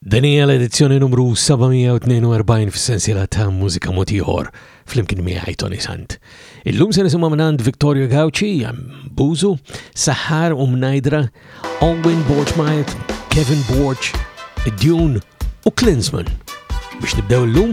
Din hija l-edizzjoni numru 742 fis-sensiela ta' Mużika Mod Ieħor flimkien miegħi Tony Sant. Illum se nisimgħu mingħand Victoria Gauci, Buzu, Sahar u Mnajdra, Alwyn Borchmajt, Kevin Borch, Dune u Klinsman. Biex nibdew illum,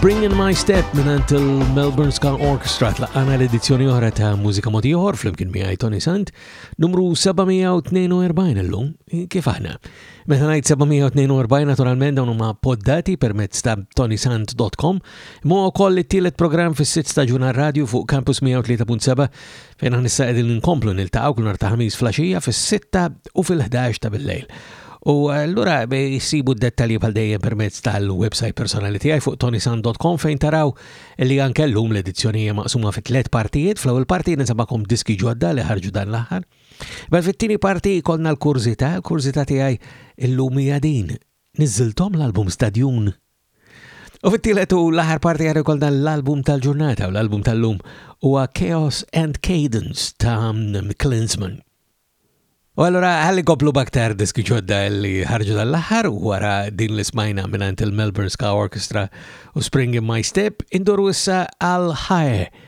Spring in My Step minant il-Melbourne Ska Orchestra tlaqana l-edizzjoni oħra ta' Mużika Motiħor fl-imkien miħaj Tony Sant, numru 742 l-lum, kif aħna. Meta ngħid 742 naturalment dawn huma poddati permezz ta' tonysant.com, imma wkoll it-tielet programm fis-sitt staġuna radio fuq Campus 103.7 Fejn għan issa għedin nkomplu nil-taqaw kull narta ħamis flasġija fil-6 u fil-11 ta' bil-lejl. U l-ura jisibu d-dettalji bħal dejjem permezz tal-website personali tiegħi fuq tonisan.com fejn taraw li għan kellum l-edizzjonija maqsuma fit tlet partijiet, fl-ewwel parti nisabakom diski ġodda li ħarġu dan l-aħħar. Bel fit-tieni parti konna l-kurzita, l-kurzita tiegħi illum hija din. Niżiltom l-album Stadjun U fit-tielet u l-aħħar parti għadu kol dan l-album tal-ġurnata u l-album tal-lum huwa Chaos and Cadence ta' Klinsman. U allura għalli koplu baktar diski ġodda li ħarġu dal-aħħar wara din li smajna minant il-Melbourne Ska Orchestra u Spring in My Step induru issa għal Higher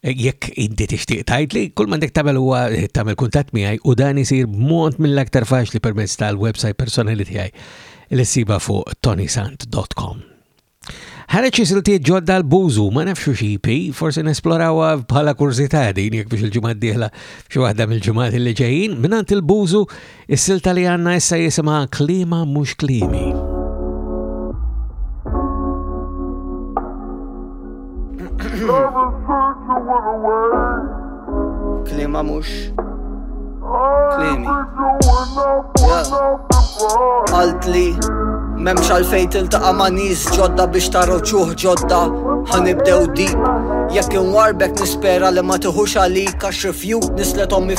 jekk inti tixtieq tgħid li kull m'għandek tagħmel huwa tagħmel kuntatt miegħi u dan isir b'mod mill-aktar faċli permezz tal-website personali tiegħi li ssiba fuq tonisant.com. Ħareġ isiltiet ġodda l-bużu, ma nafxu xipi, forse nesplorawa bħala kurzita din jek biex il-ġimgħa d-dieħla xi waħda mill-ġimgħat li ġejjin, minant il-bużu Is-silta li għandna issa jisimha Klima mhux klimi. Klima mux Klimi Għalt li Memx għalfej tiltaqa ma nis ġodda biex taro ċuħ ġodda ħanibdew di Jekk inwarbek nispera li ma tiħux għalik għax rifjut nislet ommi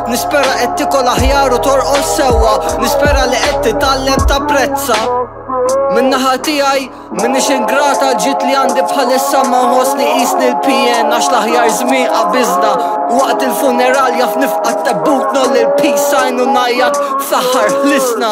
Nispera qed tikol aħjar u torqos sewwa, nispera li qed titgħallem tapprezza. Min-naħa tiegħi minix ingrata ġiet li għandi bħalissa ma nħoss li qisni l-PN għax l-aħjar żmien qabiżna waqt il-funeral jaf nifqa' tebbut nolli l-peace sign u najjat fl-aħħar ħlisna.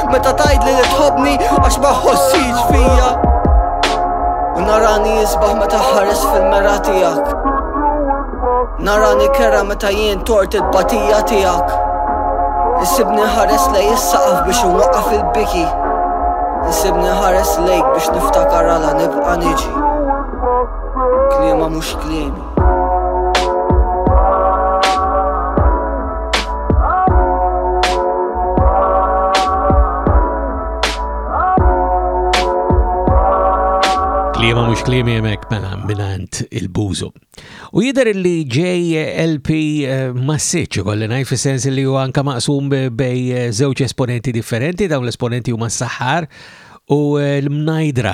Meta tajdli li tħobni għax ma ħossix fija U narani jisbaħ meta ħares fil-mera tijak Narani kera meta jien tort il-batija tijak Isibni ħares li jissaqaf biex unwaqqaf il-biki Isibni ħares lejk biex niftakar għala nibqa niġi Kliema mux kliemi Kliema mhux kliemi hemmhekk mela minant il-bużu. U jidher li JLP eh, massiċ kolli ngħid fis-sens li huwa anke maqsum bej eh, żewġ esponenti differenti, dawn l-esponenti huma s-saħħar u eh, l-mnajdra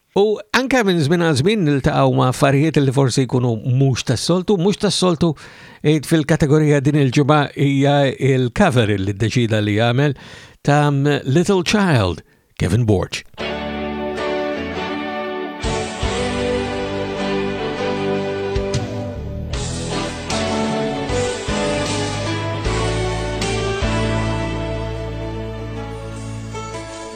U anka minn żmien għal żmien niltaqgħu ma' affarijiet li forsi jkunu mhux tas-soltu, mhux tas-soltu id fil-kategorija din il-ġimgħa hija il-cover li ddeċida li jagħmel ta' Little Child Kevin Borg.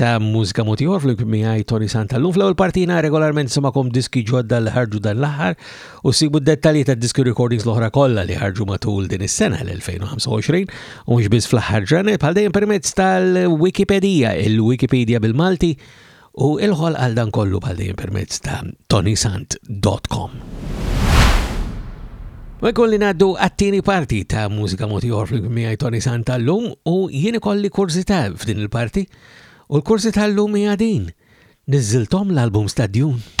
ta' mużika motiħor fl miħaj Tony Santallum. Fl-ewwel partina regolarment semakom diski ġodda li ħarġu dan l-aħħar u sibu d-dettalji ta' diski recordings l-oħra kollha li ħarġu matul din is-sena l-2025 u mhux biss fl-aħħar ġranet bħal dejjem permezz tal-Wikipedija, il-Wikipedia bil-Malti u il-ħol għal dan kollu bħal dejjem permezz ta' tonysant.com. U hekk li ngħaddu għat-tieni parti ta' Mużika Mod Ieħor miegħi Tony Santa llum u jien ikolli kurżità f'din il-parti u l-kurżità llum hija din. Niżżilthom l-albums ta' Dune.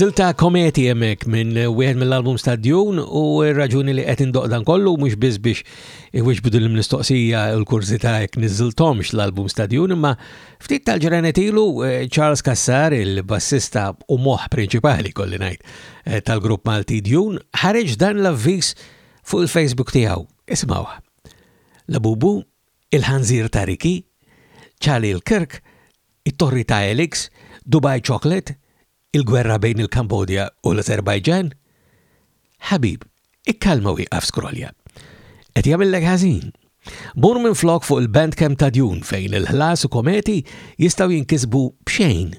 Silta kometi jemmek minn wieħed mill-album Stadjun u raġuni li qed indoq dan kollu mhux biss biex iwix bidu l-mistoqsija u l-kurzita jekk niżiltomx l-album Stadjun imma ftit tal-ġranet ilu eh, Charles Kassar il-bassista u moħ prinċipali kolli ngħid eh, tal-grupp Malti Djun ħareġ dan l-avviż fuq il-Facebook tiegħu. Ismawha. Labubu, il-ħanżir ta' Ricky, Charlie l-Kirk, it-torri ta' Alex, Dubai Chocolate, il-gwerra bejn il-Kambodja u l-Azerbaijan. Ħabib, ikkalma u ieqaf scrollja. Qed jagħmillek ħażin. Mur minflok fuq il-Bandcamp ta' Dune fejn il-ħlas u kometi jistgħu jinkisbu b'xejn.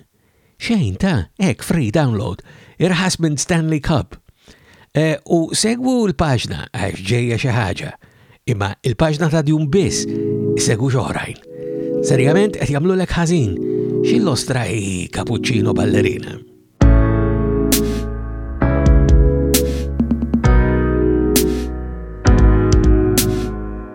Xejn, ta, hekk free download, irħas minn Stanley Cup. E, u segwu l-paġna għax ġejja xi ħaġa. Imma il-paġna ta' djum biss, segwu xoħrajn. Serjament qed jagħmlulek ħażin, xi l-ostra hi cappuccino ballerina.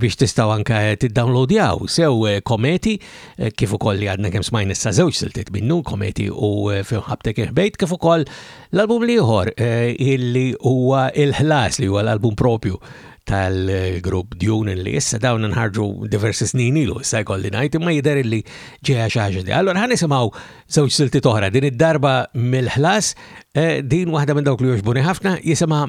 biex tistgħu anke tiddownloadjaw sew eh, kometi eh, kif ukoll li għadna kemm smajn issa żewġ siltiet minnu kometi u eh, fejn ħabtek il-ħbejt kif ukoll l-album liħor illi huwa il-ħlas li huwa l-album propju tal-grupp Dune li issa dawn nħarġu diversi snin ilu, issa jkolli najt, imma jider li ġeja xaġa di. Allora ħan nisimaw żewġ silti toħra din id-darba mill-ħlas, eh, din waħda minn dawk li joġbuni ħafna jisima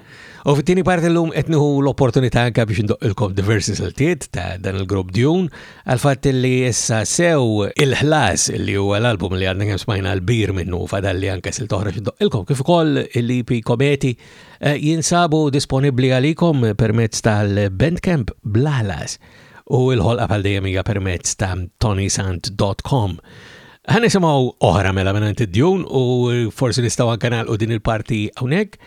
U fit-tieni parti l-lum etniħu l-opportunità anka biex ndoqqilkom diversi siltiet ta' dan il-grupp Djun għal-fatt li issa sew il-ħlas li huwa l-album li għandna kemm smajna l-bir minnu fadalli anka silt oħra x'indoqqilkom kif ukoll l-EP Kometi eh, jinsabu disponibbli għalikom permezz tal-Bandcamp Blalas u l-ħolqa bħal dejjem hija permezz ta' tonysant.com. Ħan nisimgħu oħra mela minn id-djun u forsi nistgħu anke nagħlqu din il-parti hawnhekk.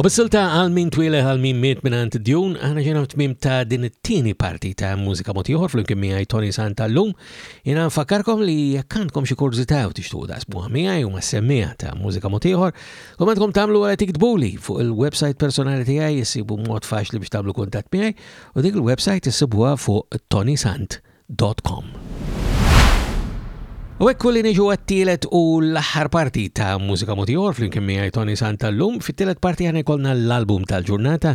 U bis-silta għal min twile għal min miet minant djun, għana ġena tmim ta' din it-tieni parti ta' mużika motiħor fl-imkien miegħi Tony Santa l-lum. Jena nfakkarkom li jekk għandkom xi kurżità u tixtuq daqsmu miegħi u ma' semmija ta' mużika motiħor, Kum għandkom tagħmlu wara tiktbuli fuq il-website personali tiegħi issibu mod faċli biex tagħmlu kuntatt miegħi u dik il-website issibuha fuq tonisant.com. U ekku li niġu għattilet u l-aħħar parti ta' Mużika Motior fl-imkien miegħi Tony Santa l-lum. Fit-tielet parti għana jkollna l-album tal-ġurnata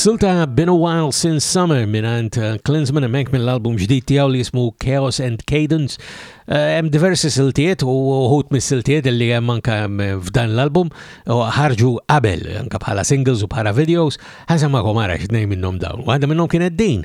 Silta Been a While Since Summer minant uh, Klinsman emmek mill-album ġdid tiegħu li jismu Chaos and Cadence. Uh, hemm diversi siltiet u uħut mis-siltiet li hemm anke um, f'dan l-album u ħarġu qabel anke bħala singles u bħala videos. Ħaża ma komara x'tnej minnhom dawn. Waħda minnhom kienet din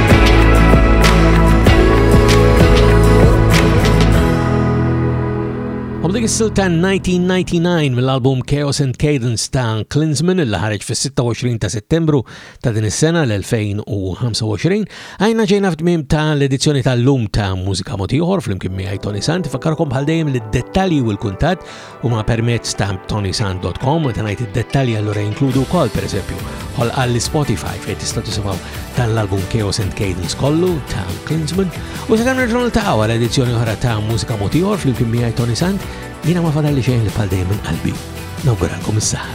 Dik is-sil ta' 1999 mill-album Chaos and Cadence ta' Klinsman il ħareġ fis-26 ta' Settembru ta' din is-sena l-2025, għajna ġejna f'tmiem ta' l-edizzjoni tal-lum ta' Mużika Motiħor fl-imkien miegħi Tony Sant, fakkarkom bħal dejjem li d-dettalji u l-kuntatt u ma permezz ta' tonisan.com u tanajt id-dettalji allura jinkludu wkoll pereżempju ħolqa l-Spotify fejn tista' tisimgħu dan l-album Chaos and Cadence kollu ta' Klinsman u se tagħmel ġurnal ta' għal edizzjoni oħra ta' mużika motiħor fl-imkien miegħi Tony Sand jiena ma fadalli xejn li bħal dejjem minn qalbi. Nawguralkom is-saħħa.